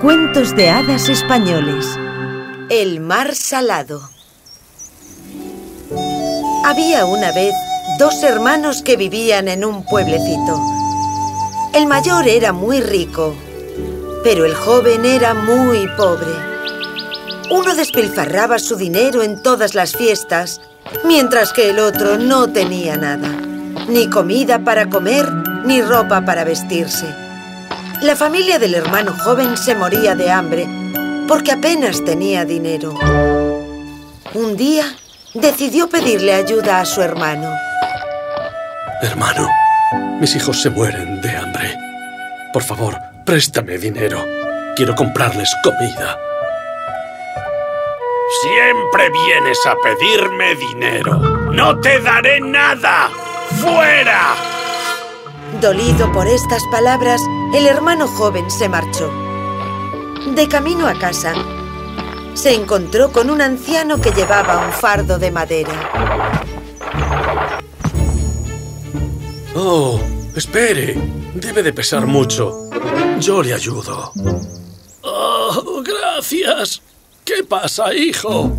Cuentos de hadas españoles. El mar salado. Había una vez dos hermanos que vivían en un pueblecito. El mayor era muy rico, pero el joven era muy pobre. Uno despilfarraba su dinero en todas las fiestas, mientras que el otro no tenía nada. Ni comida para comer, ni ropa para vestirse. La familia del hermano joven se moría de hambre porque apenas tenía dinero. Un día decidió pedirle ayuda a su hermano. Hermano, mis hijos se mueren de hambre. Por favor, préstame dinero. Quiero comprarles comida. Siempre vienes a pedirme dinero. ¡No te daré nada! ¡Fuera! Dolido por estas palabras, el hermano joven se marchó. De camino a casa, se encontró con un anciano que llevaba un fardo de madera. Oh, espere. Debe de pesar mucho. Yo le ayudo. Oh, gracias. ¿Qué pasa, hijo?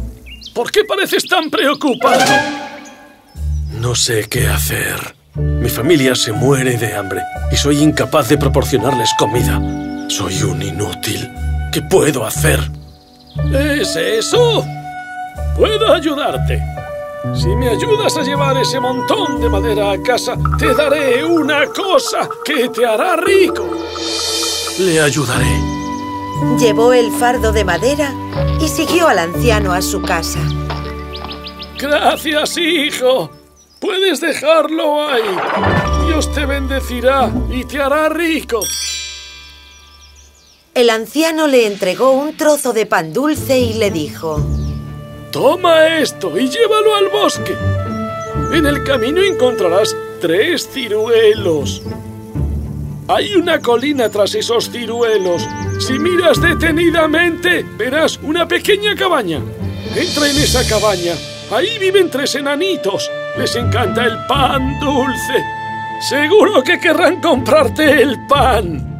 ¿Por qué pareces tan preocupado? No sé qué hacer. Mi familia se muere de hambre y soy incapaz de proporcionarles comida. Soy un inútil. ¿Qué puedo hacer? ¿Es eso? Puedo ayudarte. Si me ayudas a llevar ese montón de madera a casa, te daré una cosa que te hará rico. Le ayudaré. Llevó el fardo de madera y siguió al anciano a su casa. Gracias, hijo. Puedes dejarlo ahí. Dios te bendecirá y te hará rico. El anciano le entregó un trozo de pan dulce y le dijo... Toma esto y llévalo al bosque. En el camino encontrarás tres ciruelos. Hay una colina tras esos ciruelos. Si miras detenidamente, verás una pequeña cabaña. Entra en esa cabaña. Ahí viven tres enanitos. Les encanta el pan dulce. Seguro que querrán comprarte el pan.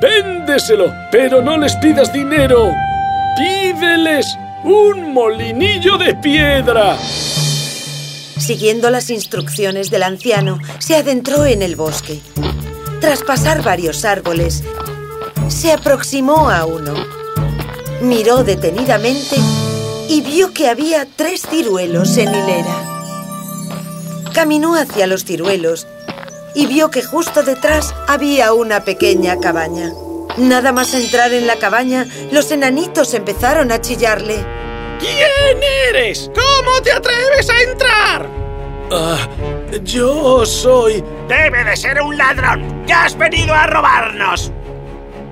Véndeselo, pero no les pidas dinero. Pídeles un molinillo de piedra. Siguiendo las instrucciones del anciano, se adentró en el bosque. Tras pasar varios árboles, se aproximó a uno. Miró detenidamente y vio que había tres ciruelos en hilera. Caminó hacia los ciruelos y vio que justo detrás había una pequeña cabaña. Nada más entrar en la cabaña, los enanitos empezaron a chillarle. ¿Quién eres? ¿Cómo te atreves a entrar? Ah, yo soy... Debe de ser un ladrón. ¡Ya has venido a robarnos!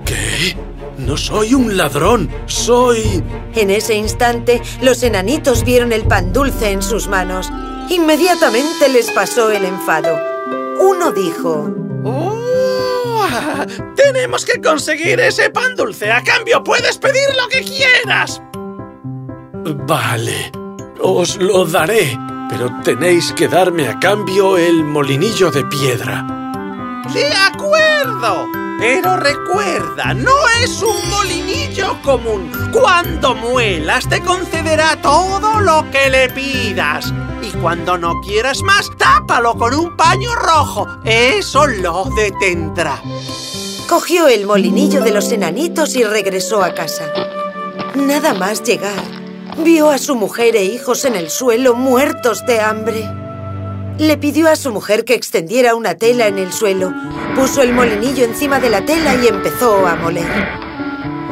¿Qué? No soy un ladrón, soy... En ese instante, los enanitos vieron el pan dulce en sus manos. Inmediatamente les pasó el enfado. Uno dijo... ¡Oh! Tenemos que conseguir ese pan dulce. A cambio, puedes pedir lo que quieras. Vale, os lo daré, pero tenéis que darme a cambio el molinillo de piedra. De acuerdo. Pero recuerda, no es un molinillo común. Cuando muelas te concederá todo lo que le pidas. Y cuando no quieras más, tápalo con un paño rojo. Eso lo detendrá. Cogió el molinillo de los enanitos y regresó a casa. Nada más llegar, vio a su mujer e hijos en el suelo muertos de hambre. Le pidió a su mujer que extendiera una tela en el suelo. Puso el molinillo encima de la tela y empezó a moler.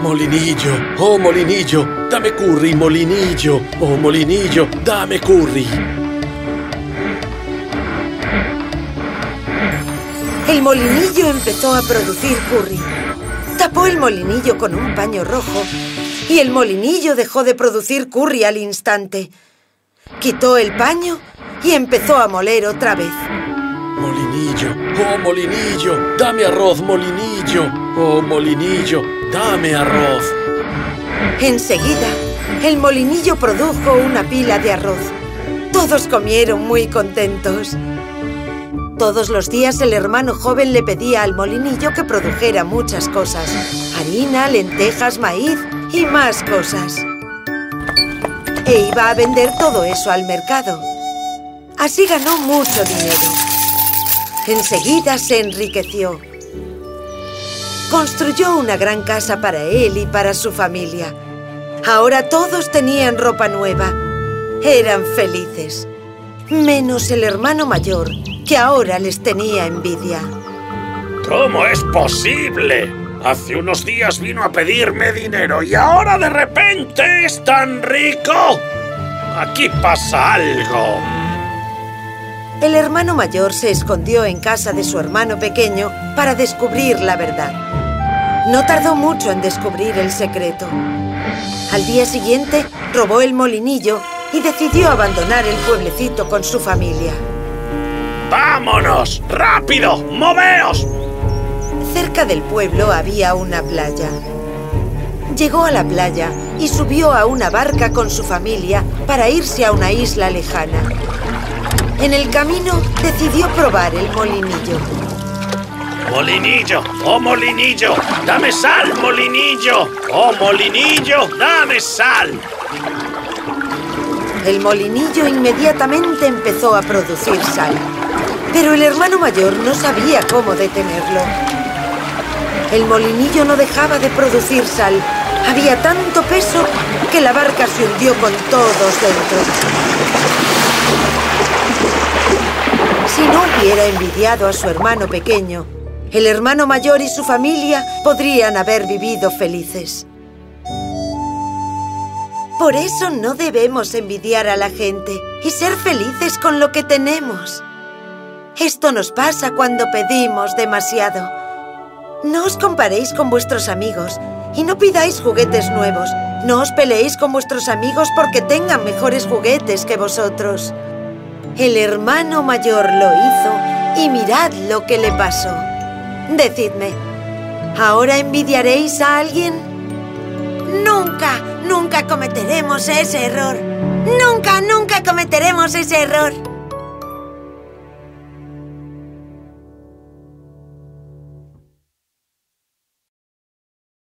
Molinillo, oh molinillo, dame curry, molinillo, oh molinillo, dame curry. El molinillo empezó a producir curry. Tapó el molinillo con un paño rojo y el molinillo dejó de producir curry al instante. Quitó el paño y empezó a moler otra vez. Molinillo, oh molinillo, dame arroz, molinillo, oh molinillo, dame arroz. Enseguida, el molinillo produjo una pila de arroz. Todos comieron muy contentos. Todos los días el hermano joven le pedía al molinillo que produjera muchas cosas. Harina, lentejas, maíz y más cosas. E iba a vender todo eso al mercado. Así ganó mucho dinero. Enseguida se enriqueció. Construyó una gran casa para él y para su familia. Ahora todos tenían ropa nueva. Eran felices. Menos el hermano mayor, que ahora les tenía envidia. ¿Cómo es posible? Hace unos días vino a pedirme dinero y ahora de repente es tan rico. Aquí pasa algo. El hermano mayor se escondió en casa de su hermano pequeño para descubrir la verdad. No tardó mucho en descubrir el secreto. Al día siguiente, robó el molinillo y decidió abandonar el pueblecito con su familia. ¡Vámonos! ¡Rápido! ¡Moveos! Cerca del pueblo había una playa. Llegó a la playa y subió a una barca con su familia para irse a una isla lejana. En el camino decidió probar el molinillo. ¡Molinillo! ¡Oh, molinillo! ¡Dame sal, molinillo! ¡Oh, molinillo! ¡Dame sal! El molinillo inmediatamente empezó a producir sal. Pero el hermano mayor no sabía cómo detenerlo. El molinillo no dejaba de producir sal. Había tanto peso que la barca se hundió con todos dentro. Si no hubiera envidiado a su hermano pequeño, el hermano mayor y su familia podrían haber vivido felices. Por eso no debemos envidiar a la gente y ser felices con lo que tenemos. Esto nos pasa cuando pedimos demasiado. No os comparéis con vuestros amigos y no pidáis juguetes nuevos. No os peleéis con vuestros amigos porque tengan mejores juguetes que vosotros. El hermano mayor lo hizo y mirad lo que le pasó. Decidme, ¿ahora envidiaréis a alguien? Nunca, nunca cometeremos ese error. Nunca, nunca cometeremos ese error.